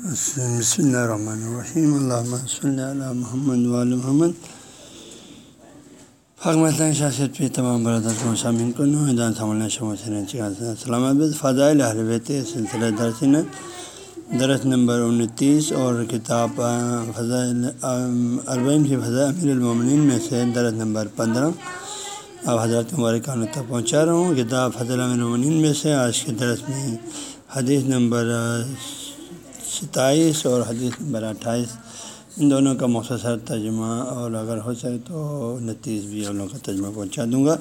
بسم اللہ الرحمن الرحیم اللہ صلی اللہ محمد وال محمد حکمت شاست پہ تمام برادر کو شامل کو نویدان سلامت فضائل بیت سلسلہ درسن درس نمبر انتیس اور کتاب فضائل اربعین کی فضاء امیر المومنین میں سے درس نمبر پندرہ اب حضرت مبارکانہ تک پہنچا رہا ہوں کتاب فضل امیر المومنین میں سے آج کے درس میں حدیث نمبر ستائیس اور حدیث نمبر اٹھائیس، ان دونوں کا مختصر ترجمہ اور اگر ہو سکے تو نتیج بھی ان لوگوں کا ترجمہ پہنچا دوں گا۔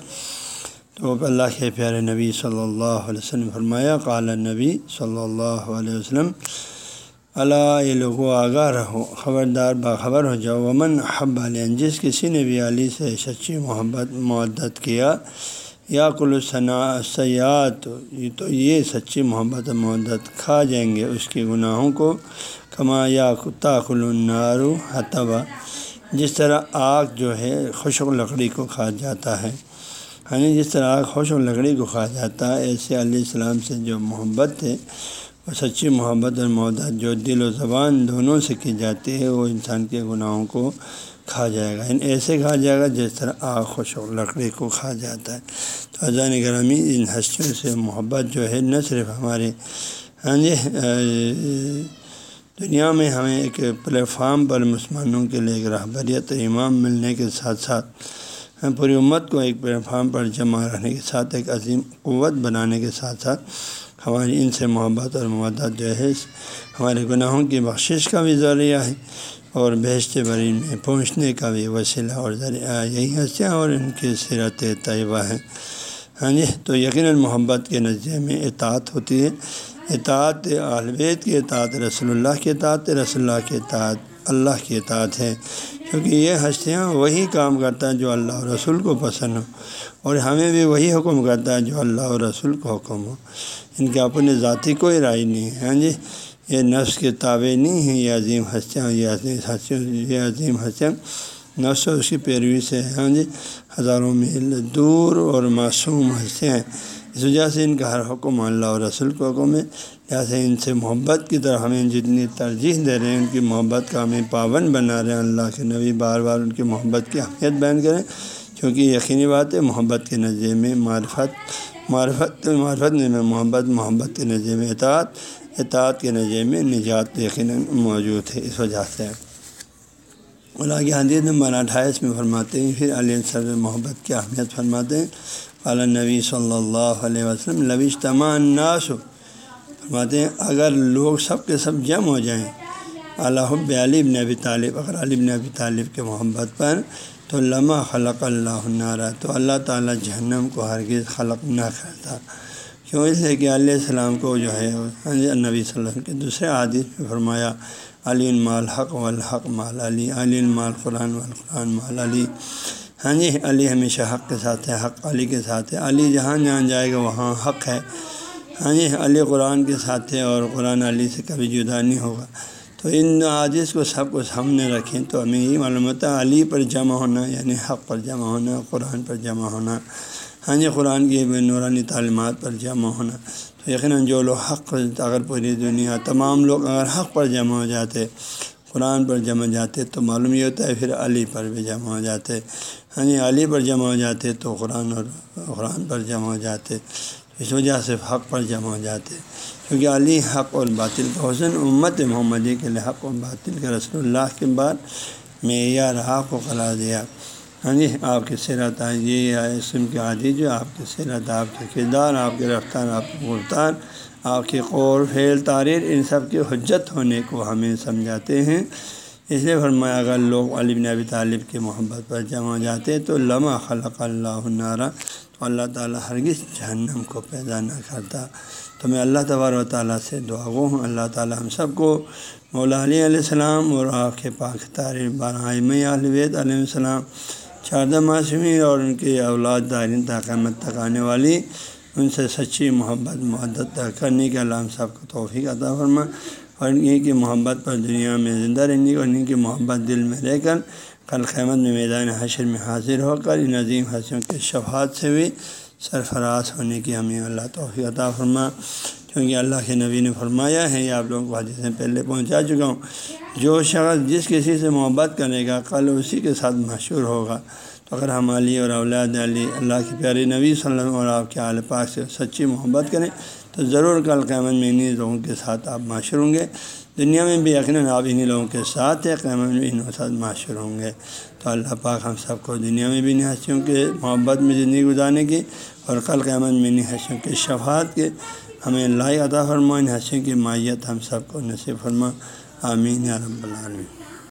تو اللہ کے پیارے نبی صلی اللہ علیہ وسلم فرمایا، قال نبی صلی اللہ علیہ وسلم اللہ یہ لوگوں آگاہ رہو، خبردار باخبر ہو جاؤ، ومن حب علیہ جس کسی نے بھی علی سے سچی محبت معدت کیا یا کل ثنا سیاحت تو یہ سچی محبت محدت کھا جائیں گے اس کے گناہوں کو، کما یا کل النارو حتبہ جس طرح آگ جو ہے خشک لکڑی کو کھا جاتا ہے۔ یعنی جس طرح آگ خشک لکڑی کو کھا جاتا ہے، ایسے علیہ السلام سے جو محبت ہے، وہ سچی محبت اور محدت جو دل و زبان دونوں سے کی جاتی ہے، وہ انسان کے گناہوں کو کھا جائے گا۔ یعنی ایسے کھا جائے گا جس طرح آگ خوش و لکڑی کو کھا جاتا ہے۔ تو اذان گرامی ان ہستیوں سے محبت جو ہے، نہ صرف ہمارے ہاں جی دنیا میں ہمیں ایک پلیٹفارم پر مسلمانوں کے لیے ایک رہبریت امام ملنے کے ساتھ ساتھ ہاں، پوری امت کو ایک پلیٹفارم پر جمع رہنے کے ساتھ، ایک عظیم قوت بنانے کے ساتھ ساتھ ہماری ان سے محبت اور مدت جو ہے، ہمارے گناہوں کی بخشش کا بھی ذریعہ ہے اور بیشت برین میں پہنچنے کا بھی وسیلہ اور ذریعہ یہی ہنسیاں اور ان کی سیرت طیبہ ہیں ہاں جی تو یقیناً محبت کے نظریے میں اطاعت ہوتی ہے۔ اطاعت البید کی اطاعت رسول اللہ کے اطاعت، رسول اللہ کے اطاعت اللہ کی اطاعت ہے۔ کیونکہ یہ ہستیاں وہی کام کرتا ہے جو اللہ اور رسول کو پسند ہو اور ہمیں بھی وہی حکم کرتا ہے جو اللہ اور رسول کو حکم ہو۔ ان کے اپنے ذاتی کوئی رائے نہیں ہے۔ ہاں جی؟ یہ نفس کے تابع نہیں ہیں، یہ عظیم ہستیاں، یہ عظیم ہستیاں، یہ عظیم ہستیاں۔ نفس و اس کی پیروی سے ہاں جی؟ ہزاروں میل دور اور معصوم ہستیاں ہیں۔ اس وجہ سے ان کا ہر حکم اللہ اور رسول کو حکم ہے۔ لہٰذا ان سے محبت کی طرح ہمیں جتنی ترجیح دے رہے ہیں، ان کی محبت کا ہمیں پابند بنا رہے ہیں۔ اللہ کے نبی بار بار ان کی محبت کی اہمیت بیان کریں۔ کیونکہ یقینی بات ہے، محبت کے نظریے میں معرفت معرفت معرفت میں محبت محبت کے نظریے میں، اطاعت اطاعت کے نظر میں نجات یقیناً موجود ہے، اس وجہ سے۔ اللہ کے حدیث نمبر اٹھائیس میں فرماتے ہیں، پھر علیہ صلی محبت کی اہمیت فرماتے ہیں۔ علیہ نبی صلی اللہ علیہ وسلم لبی الناس۔ فرماتے ہیں، اگر لوگ سب کے سب جم ہو جائیں اللہ علی بن ابی طالب، اگر علی بن ابی طالب کے محبت پر تو لمحہ خلق اللہ نعرہ تو اللہ تعالیٰ جہنم کو ہرگز خلق نہ کرتا۔ کیوں؟ اس لیے کہ علیہ السلام کو جو ہے، نبی صلی اللہ علیہ وسلم کے دوسرے عادث میں فرمایا، علی المال حق والحق مال علی علی المال قرآن والقرآن مال علی۔ ہاں جی علی ہمیشہ حق کے ساتھ ہے، حق علی کے ساتھ ہے۔ علی جہاں جہاں جائے گا، وہاں حق ہے۔ ہاں جی علی قرآن کے ساتھ ہے اور قرآن علی سے کبھی جدا نہیں ہوگا۔ تو ان عادث کو سب کو سامنے رکھیں تو ہمیں یہ معلوم ہوتا ہے علی پر جمع ہونا یعنی حق پر جمع ہونا، قرآن پر جمع ہونا۔ ہاں جی قرآن کی نورانی تعلیمات پر جمع ہونا۔ تو یقیناً جو لوگ حق اگر پوری دنیا، تمام لوگ اگر حق پر جمع ہو جاتے، قرآن پر جمع جاتے تو معلوم یہ ہوتا ہے پھر علی پر بھی جمع ہو جاتے۔ ہاں جی علی پر جمع ہو جاتے تو قرآن اور قرآن پر جمع ہو جاتے۔ اس وجہ سے حق پر جمع ہو جاتے کیونکہ علی حق اور باطل کا حسن امت محمدی کے لیے حق و باطل کے رسول اللہ کے بعد معیار حق کو قرار دیا ہاں جی آپ کی سیرت یہ اسم کی عادی جو آپ کی سیرت آپ کے کردار، آپ کی رفتار، آپ کی گفتار آپ کی قور فیل تاریر ان سب کی حجت ہونے کو ہمیں سمجھاتے ہیں۔ اس لیے فرمایا، اگر لوگ علیم نبی طالب کی محبت پر جمع جاتے تو لمحہ خلق اللہ نعرہ تو اللہ تعالیٰ ہرگز جہنم کو پیدا نہ کرتا۔ تو میں اللہ تبار و تعالیٰ سے دعا گو ہوں۔ اللہ تعالیٰ ہم سب کو مولا علیہ علیہ السلام اور آپ کے پاک تاریر بارہم علیہ السلام شاردہ معصومی اور ان کی اولاد دارین تقامت تک آنے والی، ان سے سچی محبت محدت کرنے کے علام صاحب کو توفیق عطا فرما اور ان کی محبت پر دنیا میں زندہ رہنے اور ان کی محبت دل میں رہ کر کل قیمت میں میدان حشر میں حاضر ہو کر ان عظیم حسیوں کے شفاعت سے بھی سرفراز ہونے کی ہمیں اللہ توفیق عطا فرما۔ کیونکہ اللہ کے نبی نے فرمایا ہے، یہ آپ لوگوں کو حدیث سے پہلے پہنچا چکا ہوں۔ جو شخص جس کسی سے محبت کرے گا، کل اسی کے ساتھ مشہور ہوگا۔ تو اگر ہم علی اور اولاد علی، اللہ کے پیارے نبی صلی اللہ علیہ وسلم اور آپ کے عال پاک سے سچی محبت کریں تو ضرور کل قیامت میں انہیں لوگوں کے ساتھ آپ معاشر ہوں گے۔ دنیا میں بھی یقیناً آپ انہیں لوگوں کے ساتھ ہے قیامت میں انہوں کے ساتھ معاشر ہوں گے۔ تو اللہ پاک ہم سب کو دنیا میں بھی ہنسیوں کے محبت میں زندگی گزارنے کی اور کل قیامت میں انہیں ہنسیوں کے شفاعت کے ہمیں لائی عطا فرما ان ہنسیوں کی مائیت ہم سب کو نصیب فرما۔ آمین یا رب العالمین۔